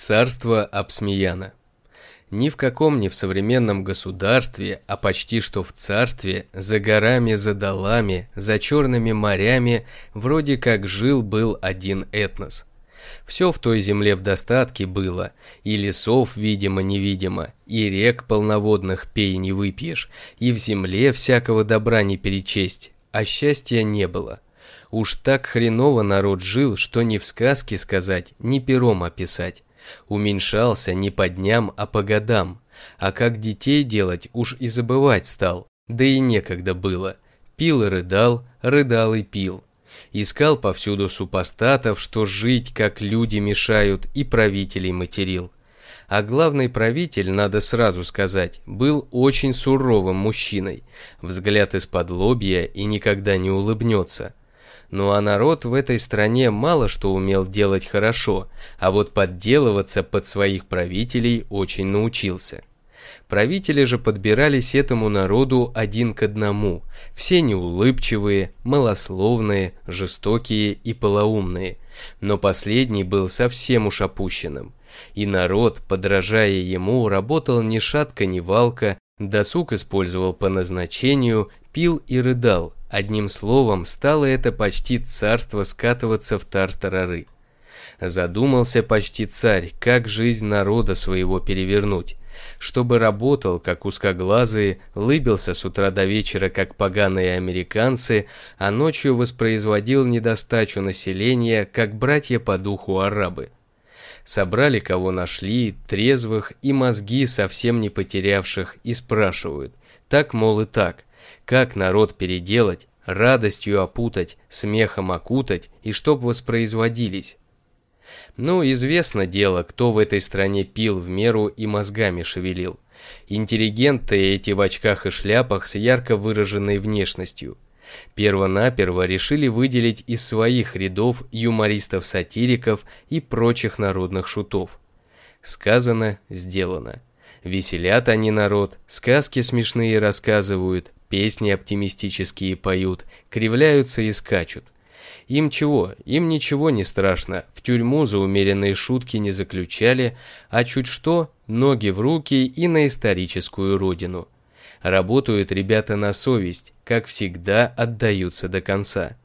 Царство Апсмияна. Ни в каком не в современном государстве, а почти что в царстве, за горами, за долами, за черными морями, вроде как жил-был один этнос. Все в той земле в достатке было, и лесов, видимо-невидимо, и рек полноводных пей не выпьешь, и в земле всякого добра не перечесть, а счастья не было. Уж так хреново народ жил, что ни в сказке сказать, ни пером описать. Уменьшался не по дням, а по годам. А как детей делать, уж и забывать стал. Да и некогда было. Пил и рыдал, рыдал и пил. Искал повсюду супостатов, что жить, как люди мешают, и правителей материл. А главный правитель, надо сразу сказать, был очень суровым мужчиной. Взгляд из-под лобья и никогда не улыбнется. Ну а народ в этой стране мало что умел делать хорошо, а вот подделываться под своих правителей очень научился. Правители же подбирались этому народу один к одному, все неулыбчивые, малословные, жестокие и полоумные, но последний был совсем уж опущенным. И народ, подражая ему, работал ни шатка, ни валка, досуг использовал по назначению, пил и рыдал, Одним словом, стало это почти царство скатываться в тартарары. Задумался почти царь, как жизнь народа своего перевернуть, чтобы работал, как узкоглазые, лыбился с утра до вечера, как поганые американцы, а ночью воспроизводил недостачу населения, как братья по духу арабы. Собрали, кого нашли, трезвых и мозги совсем не потерявших, и спрашивают, так, мол, и так, как народ переделать, радостью опутать, смехом окутать и чтоб воспроизводились. Ну, известно дело, кто в этой стране пил в меру и мозгами шевелил. Интеллигенты эти в очках и шляпах с ярко выраженной внешностью. Первонаперво решили выделить из своих рядов юмористов-сатириков и прочих народных шутов. Сказано, сделано. Веселят они народ, сказки смешные рассказывают, песни оптимистические поют, кривляются и скачут. Им чего? Им ничего не страшно, в тюрьму за умеренные шутки не заключали, а чуть что, ноги в руки и на историческую родину. Работают ребята на совесть, как всегда отдаются до конца.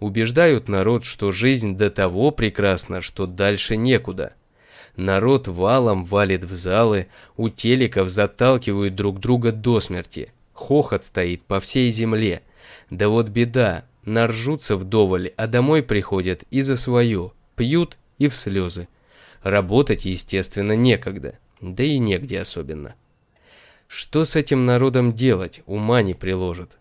Убеждают народ, что жизнь до того прекрасна, что дальше некуда. Народ валом валит в залы, у телеков заталкивают друг друга до смерти. Хохот стоит по всей земле. Да вот беда, наржутся вдоволь, а домой приходят и за свое, пьют и в слезы. Работать, естественно, некогда, да и негде особенно. Что с этим народом делать, ума не приложит.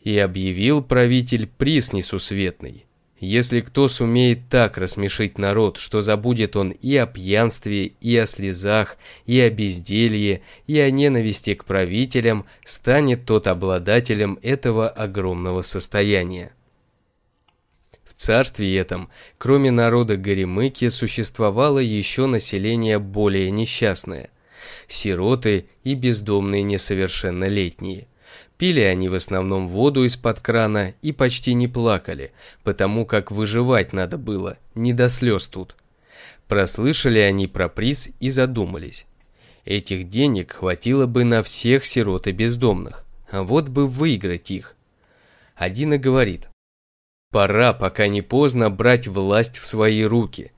И объявил правитель приз несусветный. Если кто сумеет так рассмешить народ, что забудет он и о пьянстве, и о слезах, и о безделье, и о ненависти к правителям, станет тот обладателем этого огромного состояния. В царстве этом, кроме народа Горемыки, существовало еще население более несчастное – сироты и бездомные несовершеннолетние – Пили они в основном воду из-под крана и почти не плакали, потому как выживать надо было, не до слез тут. Прослышали они про приз и задумались. Этих денег хватило бы на всех сирот и бездомных, а вот бы выиграть их. Один и говорит, пора, пока не поздно, брать власть в свои руки.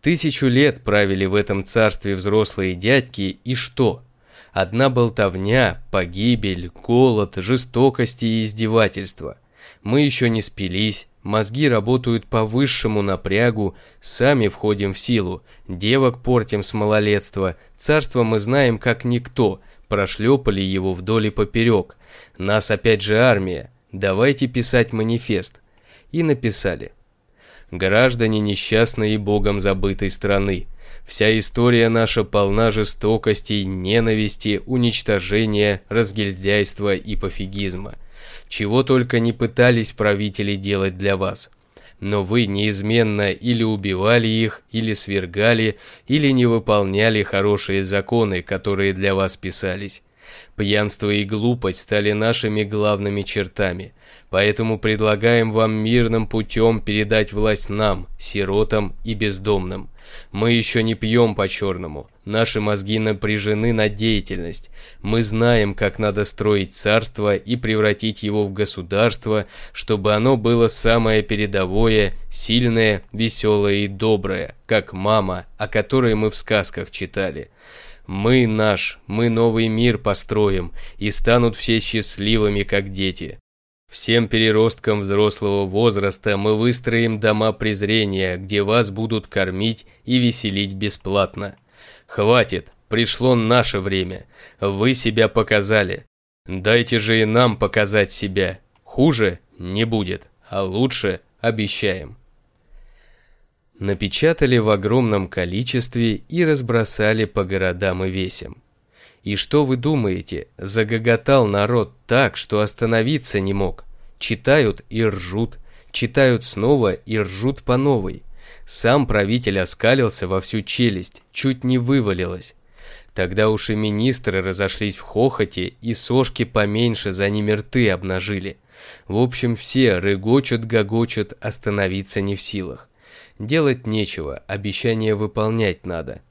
Тысячу лет правили в этом царстве взрослые дядьки, и что? Одна болтовня, погибель, голод, жестокости и издевательства. Мы еще не спились, мозги работают по высшему напрягу, сами входим в силу, девок портим с малолетства, царство мы знаем как никто, прошлепали его вдоль и поперек. Нас опять же армия, давайте писать манифест. И написали. Граждане несчастной и богом забытой страны, Вся история наша полна жестокости, ненависти, уничтожения, разгильдяйства и пофигизма. Чего только не пытались правители делать для вас. Но вы неизменно или убивали их, или свергали, или не выполняли хорошие законы, которые для вас писались. Пьянство и глупость стали нашими главными чертами, Поэтому предлагаем вам мирным путем передать власть нам, сиротам и бездомным. Мы еще не пьем по-черному. Наши мозги напряжены на деятельность. Мы знаем, как надо строить царство и превратить его в государство, чтобы оно было самое передовое, сильное, веселое и доброе, как мама, о которой мы в сказках читали. Мы наш, мы новый мир построим, и станут все счастливыми, как дети. Всем переросткам взрослого возраста мы выстроим дома презрения, где вас будут кормить и веселить бесплатно. Хватит, пришло наше время. Вы себя показали. Дайте же и нам показать себя. Хуже не будет, а лучше обещаем. Напечатали в огромном количестве и разбросали по городам и весям. И что вы думаете, загоготал народ так, что остановиться не мог. Читают и ржут, читают снова и ржут по новой. Сам правитель оскалился во всю челюсть, чуть не вывалилось. Тогда уж и министры разошлись в хохоте, и сошки поменьше за ними рты обнажили. В общем, все рыгочут-гогочут, остановиться не в силах. Делать нечего, обещание выполнять надо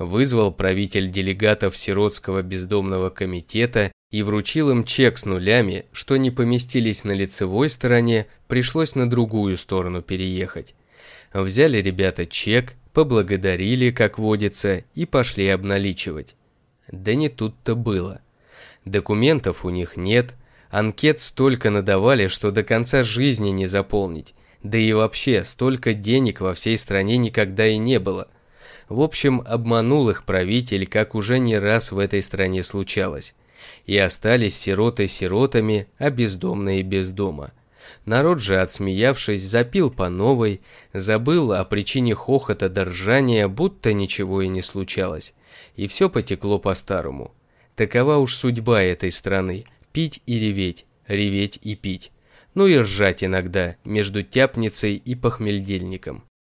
вызвал правитель делегатов Сиротского бездомного комитета и вручил им чек с нулями, что не поместились на лицевой стороне, пришлось на другую сторону переехать. Взяли ребята чек, поблагодарили, как водится, и пошли обналичивать. Да не тут-то было. Документов у них нет, анкет столько надавали, что до конца жизни не заполнить. Да и вообще, столько денег во всей стране никогда и не было – в общем, обманул их правитель, как уже не раз в этой стране случалось. И остались сироты сиротами, а бездомные без дома. Народ же, отсмеявшись, запил по новой, забыл о причине хохота до ржания, будто ничего и не случалось. И все потекло по-старому. Такова уж судьба этой страны – пить и реветь, реветь и пить. Ну и ржать иногда, между тяпницей и похмельдельником.